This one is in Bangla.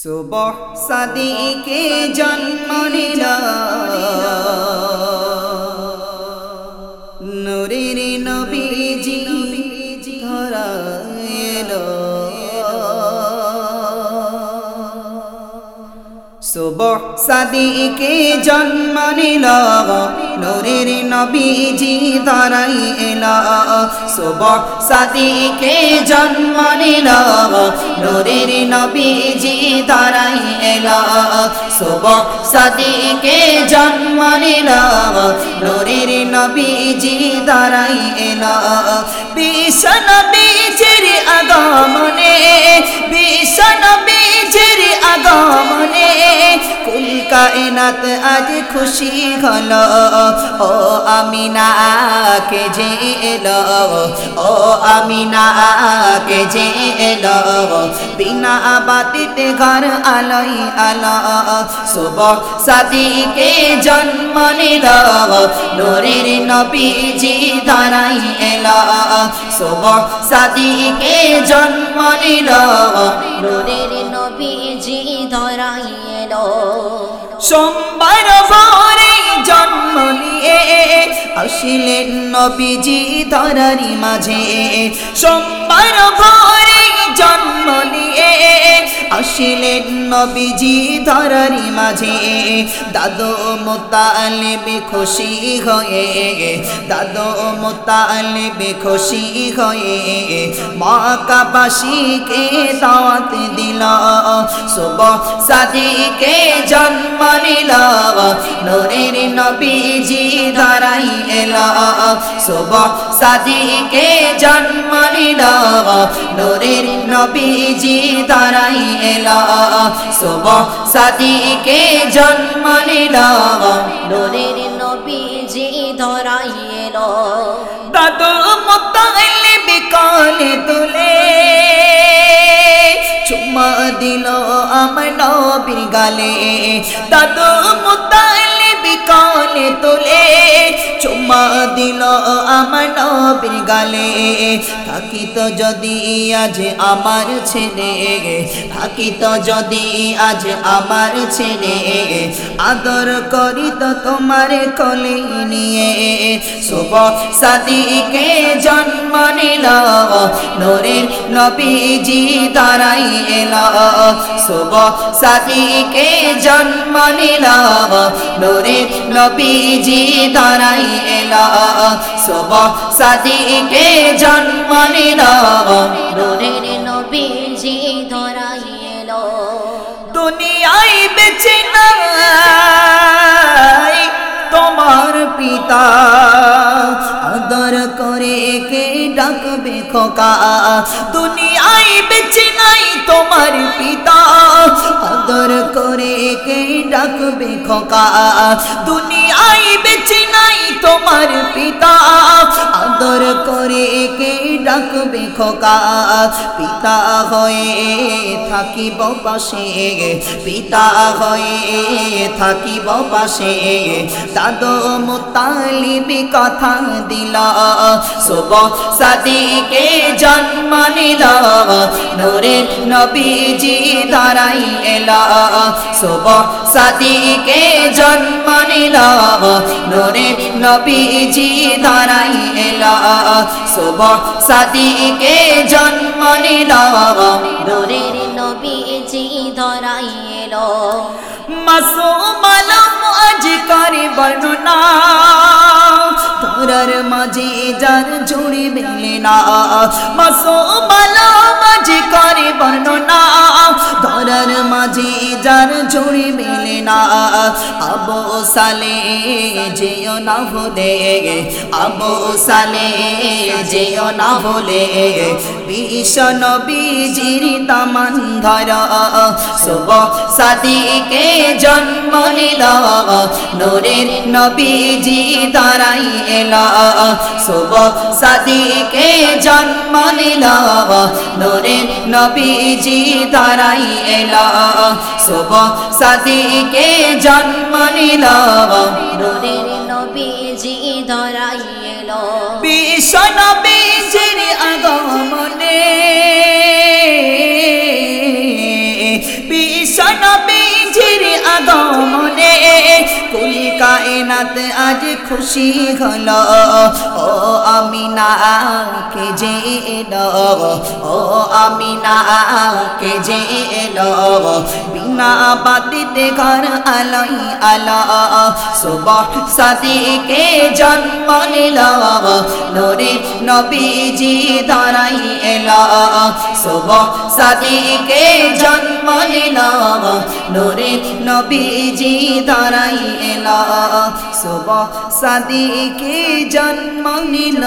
সুবহ সাদিকে জন্ম নিল। সাদিকে জন্ম নিল, নূরের নবীজি ধরাই এলো। সুবহ সাদিকে জন্ম নিল, নূরের নবীজি ধরাই এলো। সুবহ সাদিকে জন্ম নিল, নূরের নবীজি ধরাই এলো। বিশন বীজের আগমনে বিশন বীজের আগমনে কায়নাত আজ খুশি হল। ও আমিনা কে যে এলো। ও আমিনা কে যে এলো। বিনা বাতিতে ঘর আলোই আলো। শুভ সাদিকে জন্ম নিল। নোরের নবীজি ধরাই এলো। শুভ সাদিকে জন্ম নিল। নূরের নবীজি ধরাই এলো সোমবার ভোরে জন্ম নিয়ে আসিলেন নবীজি ধরারি মাঝে। সোমবার ভোরে নবীজি ধরারি মাঝে দাদু মোতালেবে খুশি হয়ে, দাদু মোতালেবে খুশি হয়ে মা কাবাসীকে দাওয়াত দিল শুভ সাদিকে জন্ম নিল, নোরের নবীজি ধরাই এলো শুভ সাদিকে জন্ম নিল, নোরের নবীজি ধরাই এলো। শুভ সাদিকে জন্ম নিল নূরের নবীজি ধরাই এলো। দাদু মোতালে বিকালে তুলে। চুম্মা দিল আমার নবীর গালে। দাদু মোতালে বিকালে তুলে চুমা দিল আমার নবীর গালে। থাকিত যদি আজ আমার ছেলে, থাকিত যদি আজ আমার ছেলে, আদর করিত তোমার কলে নিয়ে। শুভ সাদিকে জন্ম নিল, নোরের নবীজি দাঁড়াই এল। শুভ সাদিকে জন্ম নিল, নোরের নবীজি দাঁড়াই এল। শুভ সাদিকে জন্ম নিল। নূরের নবীজি ধরাই এলো। দুনিয়ায় বেঁচে নাই তোমার পিতা। আদর করে কে ডাকবে খোকা? দুনিয়ায় বেঁচে নাই তোমার পিতা। আদর করে কে ডাকবে খোকা। দুনিয়ায় বেঁচে নাই তোমার পিতা। আদর করে ডাকবে খোকা। পিতা হয়ে থাকিব পাশে। পিতা হয়ে থাকিব পাশে। দাদু মুতালিবি কথা দিল। শুভ সাদিকে জন্ম নিল নবীজি দাঁড়াই এল। শুভ সাদিকে জন্ম নিল। নূরের নবীজি দাঁড়াই এল। শুভ সাদিকে জন্ম নিল। নূরের নবীজি ধরাই এলো। মাসুম আলম আজ করে বর্ণনা। ধরার মাঝে যার জুড়ে মেলে না। মাসুম আলম না আবু সালে যেও না ভুলে, আবু সালে যেও না ভুলে। ভীষণ বীজির তামান ধর শুভ সাদিকে জন্ম নিল, নূরের নবীজি দাঁড়াই এল। শুভ সাদিকে জন্ম নিল, নূরের নবীজি দাঁড়াই এল। শুভ সাদিকে জন্ম নূরের নবীজি ধরাই বিশ্ব নবীজির বীজির আগমনে কায়নাত আজ খুশি হল। ও আমিনা কে যে এলো। ও আমিনা কে যে এলো। বিনা বাতিতে ঘর আলাই আলা। সুবহ সাদিকে জন্ম নিল। নোরে নবীজি ধরাই এলা। সুবহ সাদিকে জন্ম নিল নোরে নবীজি ধরাই এলা। সুবহ সাদিকে জন্ম নিল